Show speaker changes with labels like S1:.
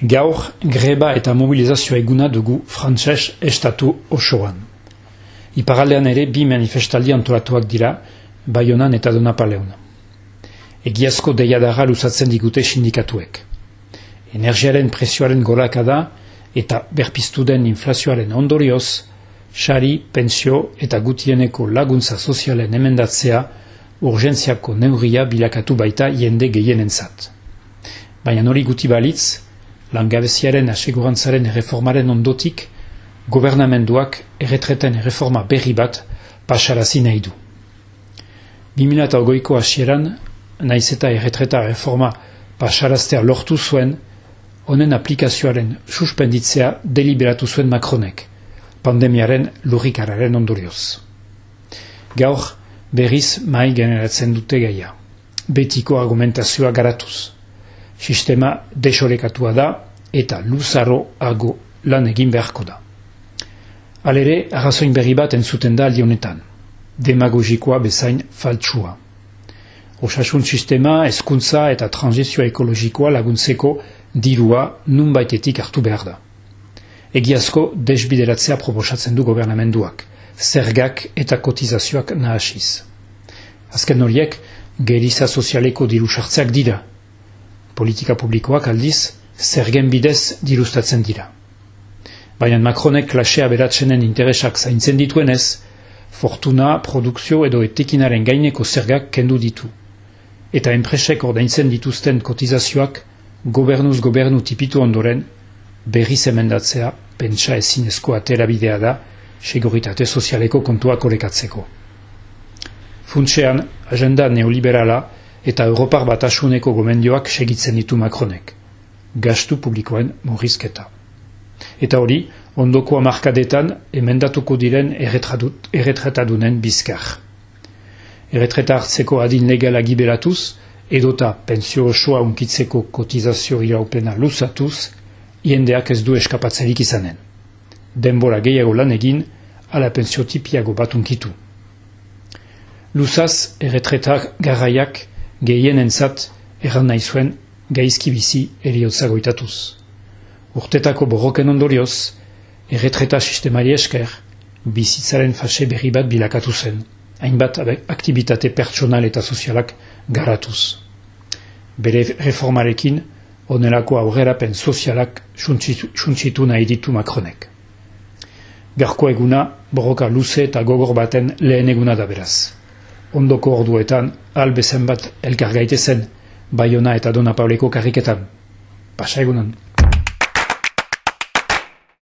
S1: Gaur, greba eta mobilizazio eguna dugu frantses estatu osoan. Iparaldean ere bi manifestaldi antolatuak dira, Bayonan eta Donapaleon. Egiazko deiadarra luzatzen digute sindikatuek. Energiaren presioaren gorakada eta berpiztu den inflazioaren ondorioz, sari, pensio eta gutieneko laguntza sozialen emendatzea urgentziako neurria bilakatu baita jende gehienentzat. Baina hori guti balitz, langabeziaren asegurantzaren reformaren ondotik, gobernamenduak erretreten reforma berri bat pasarazi nahi du. 2008ko asieran, naiz eta erretreta reforma pasaraztea lortu zuen, honen aplikazioaren suspenditzea deliberatu zuen Macronek, pandemiaren lurrikararen ondorioz. Gaur, berriz mai generatzen dute gaia. Betiko argumentazioa garatuz sistema desorekatua da eta luzaro argo lan egin beharko da. Alere, arrazoin berri bat entzuten da aldi honetan, demagogikoa bezain faltsua. Osasun sistema, eskuntza eta transizioa ekologikoa laguntzeko dirua nun baitetik hartu behar da. Egiazko desbideratzea proposatzen du gobernamenduak, zergak eta kotizazioak nahasiz. Azken horiek, geriza sozialeko diru sartzeak dira, politika publikoak aldiz, zergen bidez dirustatzen dira. Baina Macronek klasea beratzenen interesak zaintzen dituenez, fortuna, produkzio edo etekinaren gaineko zergak kendu ditu. Eta enpresek ordaintzen dituzten kotizazioak, gobernuz gobernu tipitu ondoren, berri zemendatzea, pentsa ezinezko atera bidea da, seguritate sozialeko kontuak orekatzeko. Funtsean, agenda neoliberala, eta Europar batasuneko gomendioak segitzen ditu Macronek. Gastu publikoen murrizketa. Eta hori, ondoko amarkadetan emendatuko diren erretretadunen bizkar. Erretreta hartzeko adin legala giberatuz, edota pensio osoa unkitzeko kotizazio iraupena luzatuz, iendeak ez du eskapatzerik izanen. Denbora gehiago lan egin, ala pensio tipiago bat unkitu. Luzaz, erretretak garraiak, gehien entzat erran nahi zuen gaizki bizi eriotza goitatuz. Urtetako borroken ondorioz, erretreta sistemari esker, bizitzaren fase berri bat bilakatu zen, hainbat aktivitate pertsonal eta sozialak garatuz. Bere reformarekin, onelako aurrerapen sozialak suntsitu nahi ditu Macronek. Garko eguna, borroka luze eta gogor baten lehen eguna da beraz ondoko orduetan albezen bat elkar gaitezen Baiona eta Dona Pauleko karriketan. Pasa egunan.